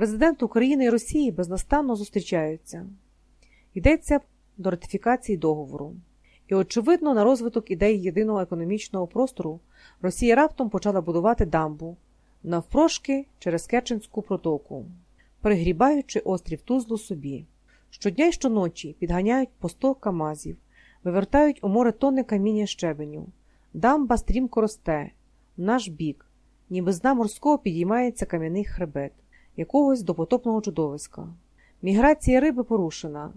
Президент України і Росії безнастанно зустрічаються. Йдеться до ратифікації договору. І, очевидно, на розвиток ідей єдиного економічного простору Росія раптом почала будувати дамбу навпрошки через Керченську протоку, пригрібаючи острів Тузлу собі. Щодня й щоночі підганяють по сто камазів, вивертають у море тонни каміння щебеню. Дамба стрімко росте, в наш бік, ніби з дна морського підіймається кам'яний хребет, якогось допотопного чудовиська. Міграція риби порушена.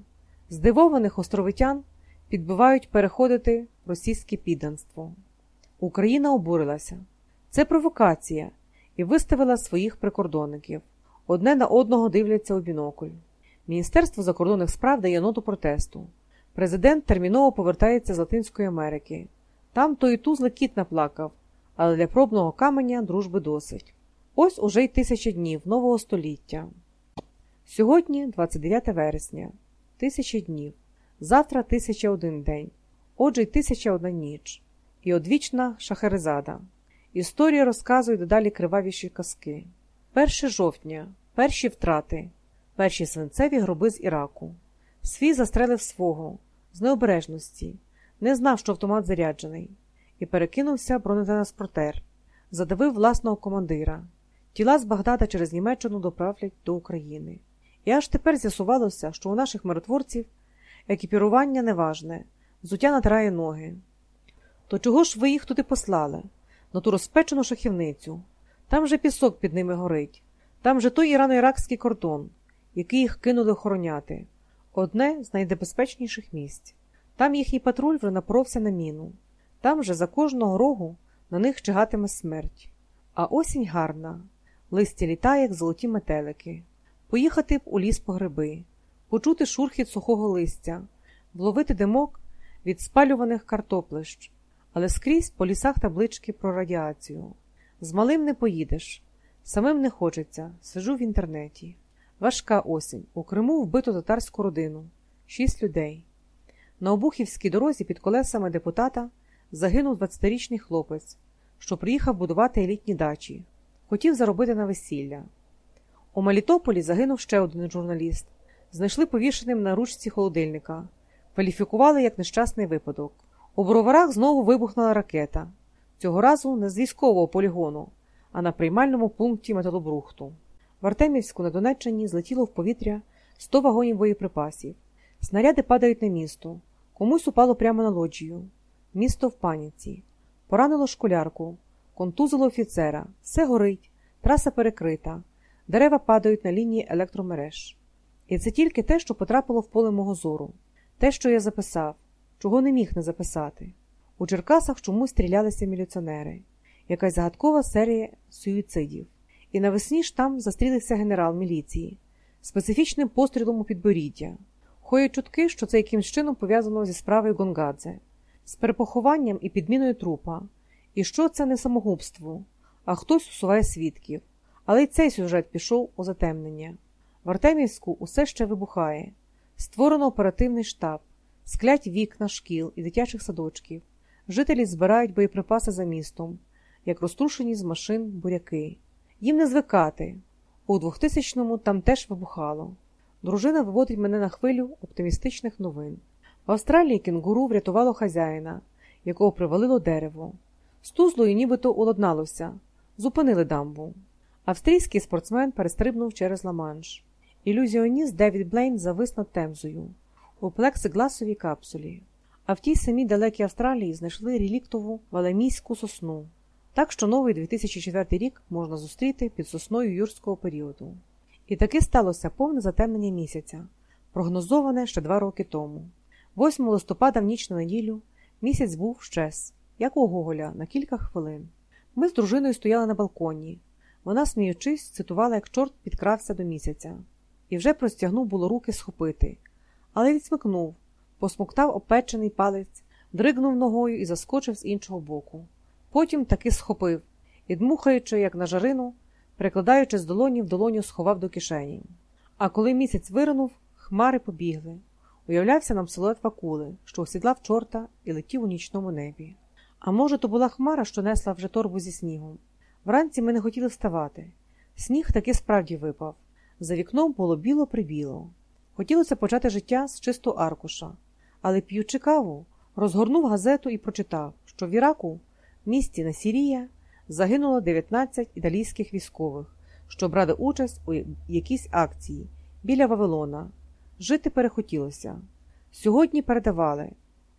Здивованих островитян підбивають переходити російське підданство. Україна обурилася. Це провокація і виставила своїх прикордонників. Одне на одного дивляться у бінокль. Міністерство закордонних справ дає ноту протесту. Президент терміново повертається з Латинської Америки. Там то і тузли кіт наплакав, але для пробного каменя дружби досить. Ось уже й тисяча днів нового століття. Сьогодні 29 вересня, тисяча днів. Завтра тисяча один день, отже й тисяча одна ніч, і одвічна шахерезада. Історія розказує дедалі кривавіші казки. 1 жовтня, перші втрати, перші свинцеві гроби з Іраку. Свій застрелив свого, з необережності, не знав, що автомат заряджений, і перекинувся бронетранспортер, задавив власного командира. Тіла з Багдада через Німеччину доправлять до України. І аж тепер з'ясувалося, що у наших миротворців екіпірування неважне, взуття натирає ноги. То чого ж ви їх туди послали? На ту розпечену шахівницю. Там же пісок під ними горить, там же той ірано-іракський кордон, який їх кинули охороняти, одне з найнебезпечніших місць. Там їхній патруль вже напоровся на міну, там же за кожного рогу на них чигатиме смерть. А осінь гарна, листя літає, як золоті метелики. Поїхати б у ліс по гриби, почути шурхіт сухого листя, вловити димок від спалюваних картоплищ, але скрізь по лісах таблички про радіацію. З малим не поїдеш, самим не хочеться, сижу в інтернеті. Важка осінь. У Криму вбито татарську родину, шість людей. На Обухівській дорозі під колесами депутата загинув 20-річний хлопець, що приїхав будувати елітні дачі, хотів заробити на весілля. У Мелітополі загинув ще один журналіст. Знайшли повішеним на ручці холодильника, кваліфікували як нещасний випадок. У броварах знову вибухнула ракета, цього разу не з військового полігону, а на приймальному пункті металобрухту. В Артемівську на Донеччині злетіло в повітря 100 вагонів боєприпасів. Снаряди падають на місто, комусь упало прямо на лоджію. Місто в паніці. Поранило школярку, контузило офіцера, все горить, траса перекрита, дерева падають на лінії електромереж. І це тільки те, що потрапило в поле мого зору, те, що я записав, чого не міг не записати. У Черкасах чомусь стрілялися міліціонери, якась загадкова серія суїцидів. І навесні ж там застрілився генерал міліції специфічним пострілом у підборіддя. Ходять чутки, що це якимсь чином пов'язано зі справою Гонгадзе, з перепохованням і підміною трупа, і що це не самогубство, а хтось усуває свідків. Але й цей сюжет пішов у затемнення. В Артемівську усе ще вибухає. Створено оперативний штаб, склять вікна шкіл і дитячих садочків. Жителі збирають боєприпаси за містом, як розтрушені з машин буряки. Їм не звикати. У 2000-му там теж вибухало. Дружина виводить мене на хвилю оптимістичних новин. В Австралії кінгуру врятувало хазяїна, якого привалило дерево. З тузлою нібито уладналося, зупинили дамбу. Австрійський спортсмен перестрибнув через Ла-Манш. Ілюзіоніст Девід Блейн завис над темзою у плексигласовій капсулі. А в тій самій далекій Австралії знайшли реліктову валемійську сосну. Так що новий 2004 рік можна зустріти під сосною юрського періоду. І таки сталося повне затемнення місяця, прогнозоване ще два роки тому. 8 листопада в ніч на неділю місяць був щез, як у Гоголя, на кілька хвилин. Ми з дружиною стояли на балконі. Вона, сміючись, цитувала, як чорт підкрався до місяця, і вже простягнув було руки схопити, але відсмикнув, посмоктав опечений палець, дригнув ногою і заскочив з іншого боку. Потім таки схопив і, дмухаючи, як на жарину, перекладаючи з долоні в долоню, сховав до кишені. А коли місяць виринув, хмари побігли. Уявлявся нам силует вакули, що осідлав чорта і летів у нічному небі. А може, то була хмара, що несла вже торбу зі снігом. Вранці ми не хотіли вставати. Сніг таки справді випав. За вікном було біло-прибіло. Хотілося почати життя з чистого аркуша, але п'ючи каву, розгорнув газету і прочитав, що в Іраку, в місті Насірія, загинуло 19 італійських військових, що брали участь у якійсь акції біля Вавилона. Жити перехотілося. Сьогодні передавали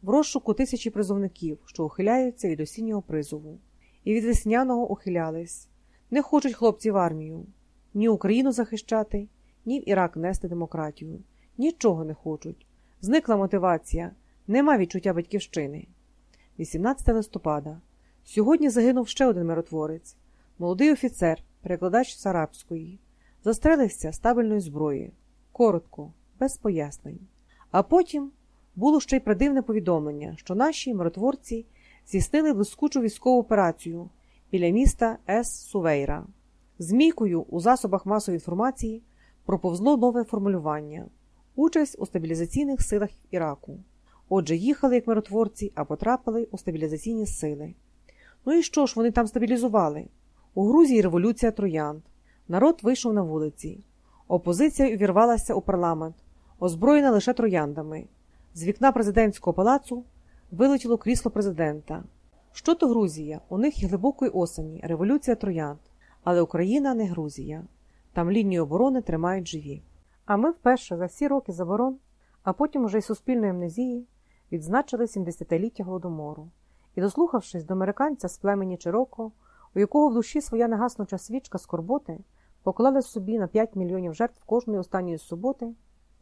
в розшуку тисячі призовників, що ухиляються від осіннього призову, і від весняного ухилялись. Не хочуть хлопці в армію ні Україну захищати, ні в Ірак нести демократію. Нічого не хочуть. Зникла мотивація, нема відчуття батьківщини. 18 листопада. Сьогодні загинув ще один миротворець, молодий офіцер, перекладач з арабської. Застрелився стабільної зброї. Коротко, без пояснень. А потім було ще й придивне повідомлення, що наші миротворці здійснили блискучу військову операцію біля міста Ес Сувейра. Змійкою у засобах масової інформації проповзло нове формулювання участь у стабілізаційних силах Іраку. Отже, їхали як миротворці, а потрапили у стабілізаційні сили. Ну і що ж вони там стабілізували? У Грузії революція троянд. Народ вийшов на вулиці. Опозиція увірвалася у парламент, озброєна лише трояндами. З вікна президентського палацу вилетіло крісло президента. Що то Грузія? У них є глибокої осені, революція троянд. Але Україна не Грузія. Там лінію оборони тримають живі. А ми вперше за всі роки заборон, а потім уже й суспільної амнезії, відзначили 70-ліття Голодомору. І, дослухавшись до американця з племені Чироко, у якого в душі своя негаснуча свічка скорботи, поклали собі на 5 мільйонів жертв кожної останньої суботи,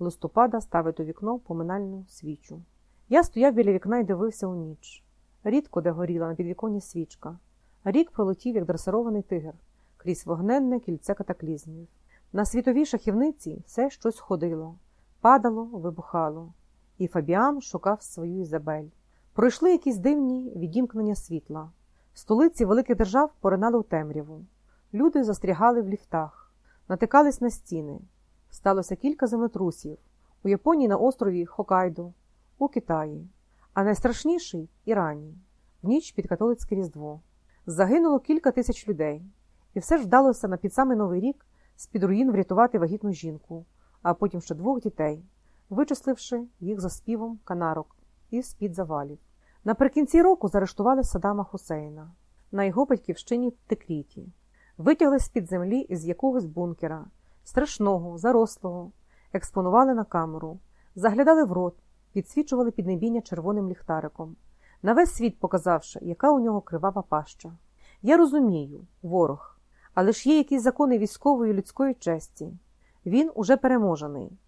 листопада ставить у вікно поминальну свічу. Я стояв біля вікна і дивився у ніч. Рідко де горіла на підвіконні свічка. Рік пролетів, як дресирований тигр, крізь вогненне кільце катаклізмів. На світовій шахівниці все щось ходило, падало, вибухало, і Фабіан шукав свою Ізабель. Пройшли якісь дивні відімкнення світла. Столиці великих держав поринали у темряву. Люди застрягали в ліфтах, натикались на стіни. Сталося кілька землетрусів у Японії на острові Хокайдо, у Китаї, а найстрашніший Ірані, в ніч під католицьке Різдво. Загинуло кілька тисяч людей, і все ж вдалося на під самий новий рік з-під руїн врятувати вагітну жінку, а потім ще двох дітей, вичисливши їх за співом канарок із з-під завалів. Наприкінці року заарештували Садама Хусейна на його батьківщині в Текріті, витягли з-під землі із якогось бункера, страшного, зарослого, експонували на камеру, заглядали в рот, підсвічували піднебіння червоним ліхтариком, на весь світ показавши, яка у нього кривава паща. Я розумію, ворог, але ж є якісь закони військової людської честі. Він уже переможений,